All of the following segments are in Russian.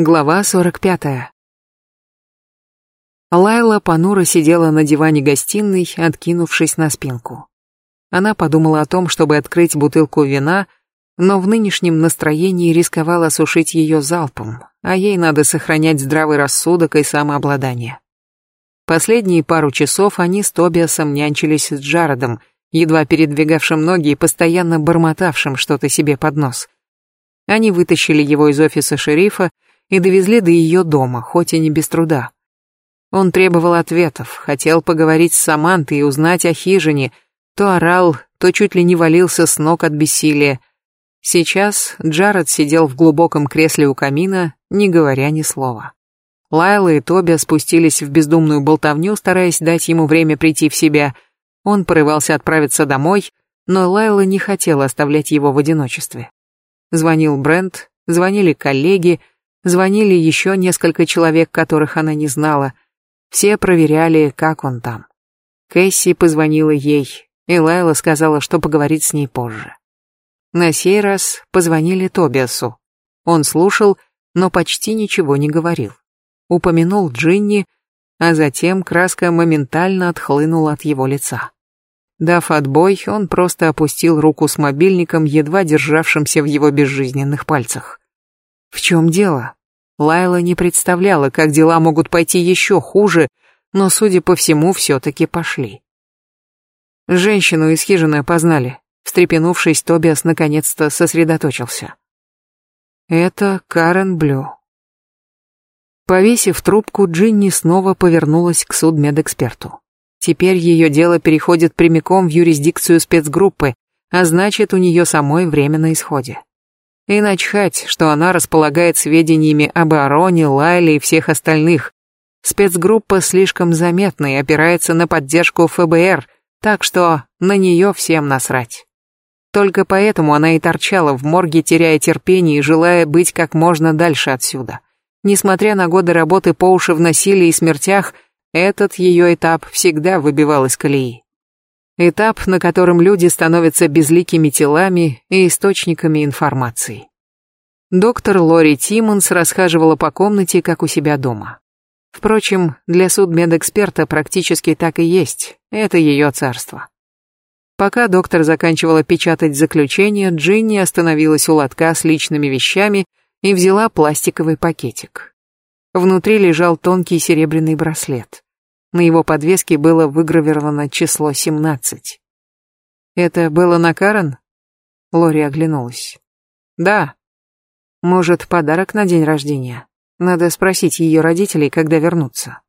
Глава 45. Лайла понуро сидела на диване гостиной, откинувшись на спинку. Она подумала о том, чтобы открыть бутылку вина, но в нынешнем настроении рисковала осушить ее залпом, а ей надо сохранять здравый рассудок и самообладание. Последние пару часов они с Тобиасом нянчились с Джаредом, едва передвигавшим ноги и постоянно бормотавшим что-то себе под нос. Они вытащили его из офиса шерифа, и довезли до ее дома, хоть и не без труда. Он требовал ответов, хотел поговорить с Самантой и узнать о хижине, то орал, то чуть ли не валился с ног от бессилия. Сейчас Джаред сидел в глубоком кресле у камина, не говоря ни слова. Лайла и Тоби спустились в бездумную болтовню, стараясь дать ему время прийти в себя. Он порывался отправиться домой, но Лайла не хотела оставлять его в одиночестве. Звонил Брент, звонили коллеги, Звонили еще несколько человек, которых она не знала. Все проверяли, как он там. Кэсси позвонила ей, и Лайла сказала, что поговорит с ней позже. На сей раз позвонили Тобиасу. Он слушал, но почти ничего не говорил. Упомянул Джинни, а затем краска моментально отхлынула от его лица. Дав отбой, он просто опустил руку с мобильником, едва державшимся в его безжизненных пальцах. В чем дело? Лайла не представляла, как дела могут пойти еще хуже, но, судя по всему, все-таки пошли. Женщину из хижины опознали. Встрепенувшись, Тобиас наконец-то сосредоточился. Это Карен Блю. Повесив трубку, Джинни снова повернулась к судмедэксперту. Теперь ее дело переходит прямиком в юрисдикцию спецгруппы, а значит, у нее самой время на исходе. И начхать, что она располагает сведениями об Ароне, Лайле и всех остальных. Спецгруппа слишком заметна и опирается на поддержку ФБР, так что на нее всем насрать. Только поэтому она и торчала в морге, теряя терпение и желая быть как можно дальше отсюда. Несмотря на годы работы по уши в насилии и смертях, этот ее этап всегда выбивал из колеи. Этап, на котором люди становятся безликими телами и источниками информации. Доктор Лори Тиммонс расхаживала по комнате, как у себя дома. Впрочем, для судмедэксперта практически так и есть, это ее царство. Пока доктор заканчивала печатать заключение, Джинни остановилась у лотка с личными вещами и взяла пластиковый пакетик. Внутри лежал тонкий серебряный браслет. На его подвеске было выгравировано число 17. «Это было на Карен?» Лори оглянулась. «Да. Может, подарок на день рождения? Надо спросить ее родителей, когда вернутся».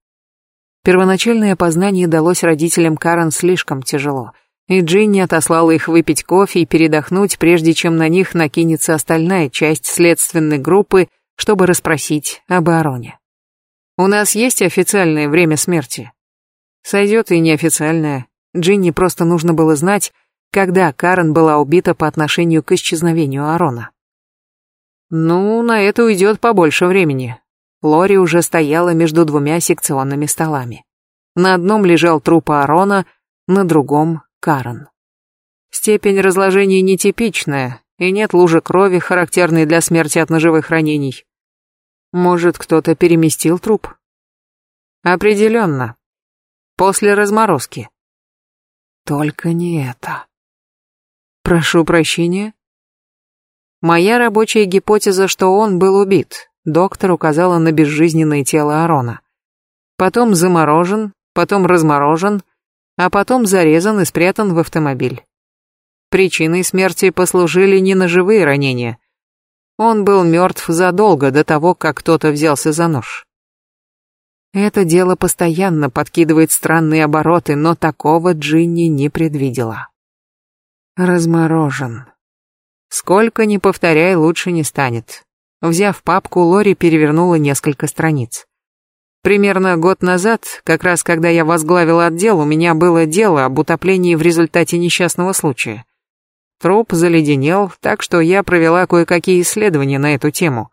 Первоначальное опознание далось родителям Карен слишком тяжело, и Джинни отослала их выпить кофе и передохнуть, прежде чем на них накинется остальная часть следственной группы, чтобы расспросить об Ароне. У нас есть официальное время смерти? Сойдет и неофициальное. Джинни просто нужно было знать, когда Карен была убита по отношению к исчезновению Арона. Ну, на это уйдет побольше времени. Лори уже стояла между двумя секционными столами. На одном лежал труп Арона, на другом — Карен. Степень разложения нетипичная, и нет лужи крови, характерной для смерти от ножевых ранений. Может, кто-то переместил труп? Определенно. После разморозки. Только не это. Прошу прощения. Моя рабочая гипотеза, что он был убит. Доктор указала на безжизненное тело Арона. Потом заморожен, потом разморожен, а потом зарезан и спрятан в автомобиль. Причиной смерти послужили не ножевые ранения, он был мертв задолго до того, как кто-то взялся за нож. Это дело постоянно подкидывает странные обороты, но такого Джинни не предвидела. Разморожен. Сколько ни повторяй, лучше не станет. Взяв папку, Лори перевернула несколько страниц. Примерно год назад, как раз когда я возглавила отдел, у меня было дело об утоплении в результате несчастного случая. Труп заледенел, так что я провела кое-какие исследования на эту тему.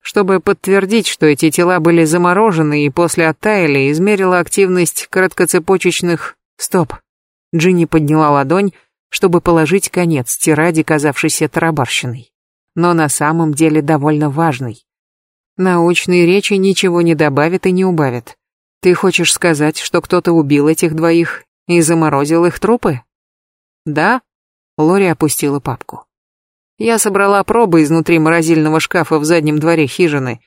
Чтобы подтвердить, что эти тела были заморожены и после оттаяли, измерила активность короткоцепочечных... Стоп. Джинни подняла ладонь, чтобы положить конец тираде, казавшейся тарабарщиной. Но на самом деле довольно важной. Научные речи ничего не добавят и не убавят. Ты хочешь сказать, что кто-то убил этих двоих и заморозил их трупы? Да? Лори опустила папку. Я собрала пробы изнутри морозильного шкафа в заднем дворе хижины,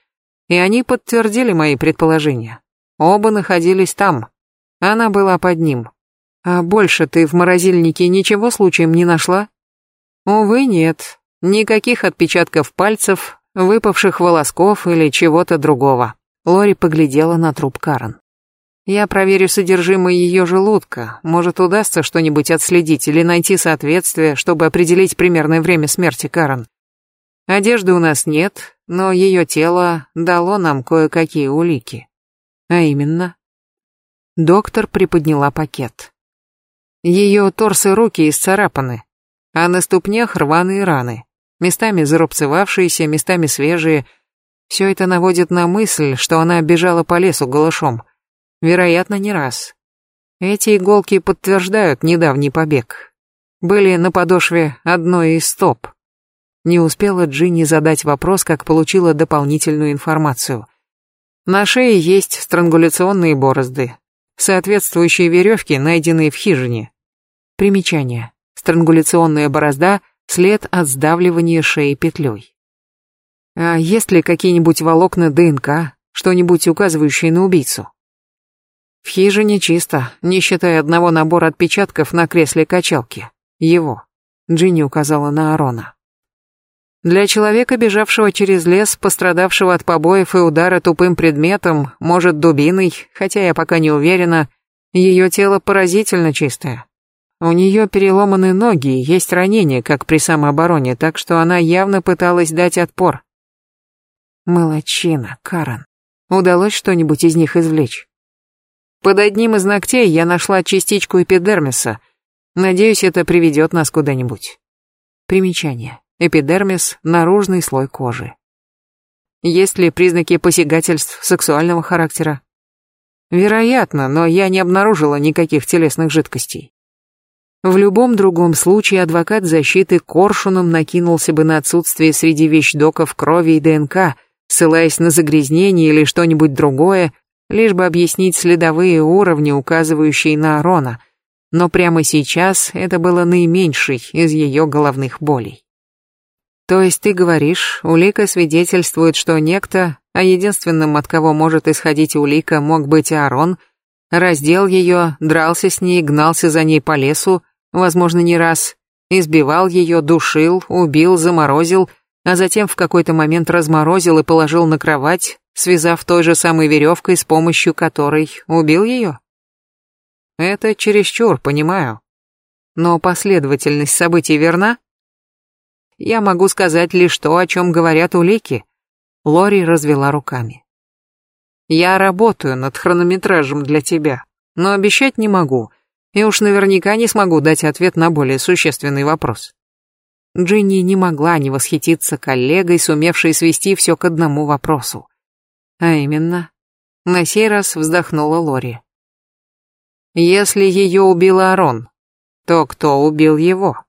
и они подтвердили мои предположения. Оба находились там. Она была под ним. А больше ты в морозильнике ничего случаем не нашла? Увы, нет. Никаких отпечатков пальцев, выпавших волосков или чего-то другого. Лори поглядела на труп Карен. Я проверю содержимое ее желудка. Может, удастся что-нибудь отследить или найти соответствие, чтобы определить примерное время смерти Карен. Одежды у нас нет, но ее тело дало нам кое-какие улики. А именно... Доктор приподняла пакет. Ее торс и руки исцарапаны, а на ступнях рваные раны, местами зарубцевавшиеся, местами свежие. Все это наводит на мысль, что она бежала по лесу голышом. Вероятно, не раз. Эти иголки подтверждают недавний побег. Были на подошве одной из стоп. Не успела Джинни задать вопрос, как получила дополнительную информацию. На шее есть странгуляционные борозды, соответствующие веревки, найденные в хижине. Примечание. Странгуляционная борозда – след от сдавливания шеи петлей. А есть ли какие-нибудь волокна ДНК, что-нибудь указывающее на убийцу? В хижине чисто, не считая одного набора отпечатков на кресле качалки. Его. Джинни указала на Арона. Для человека, бежавшего через лес, пострадавшего от побоев и удара тупым предметом, может дубиной, хотя я пока не уверена, ее тело поразительно чистое. У нее переломаны ноги, есть ранения, как при самообороне, так что она явно пыталась дать отпор. Молодчина, Карен. Удалось что-нибудь из них извлечь? Под одним из ногтей я нашла частичку эпидермиса. Надеюсь, это приведет нас куда-нибудь. Примечание. Эпидермис – наружный слой кожи. Есть ли признаки посягательств сексуального характера? Вероятно, но я не обнаружила никаких телесных жидкостей. В любом другом случае адвокат защиты коршуном накинулся бы на отсутствие среди вещдоков крови и ДНК, ссылаясь на загрязнение или что-нибудь другое, лишь бы объяснить следовые уровни, указывающие на Арона, но прямо сейчас это было наименьшей из ее головных болей. То есть ты говоришь, улика свидетельствует, что некто, а единственным, от кого может исходить улика, мог быть Аарон, раздел ее, дрался с ней, гнался за ней по лесу, возможно, не раз, избивал ее, душил, убил, заморозил, а затем в какой-то момент разморозил и положил на кровать, связав той же самой веревкой, с помощью которой убил ее? Это чересчур, понимаю. Но последовательность событий верна? Я могу сказать лишь то, о чем говорят улики. Лори развела руками. Я работаю над хронометражем для тебя, но обещать не могу, и уж наверняка не смогу дать ответ на более существенный вопрос. Джинни не могла не восхититься коллегой, сумевшей свести все к одному вопросу. А именно, на сей раз вздохнула Лори. Если ее убил Арон, то кто убил его?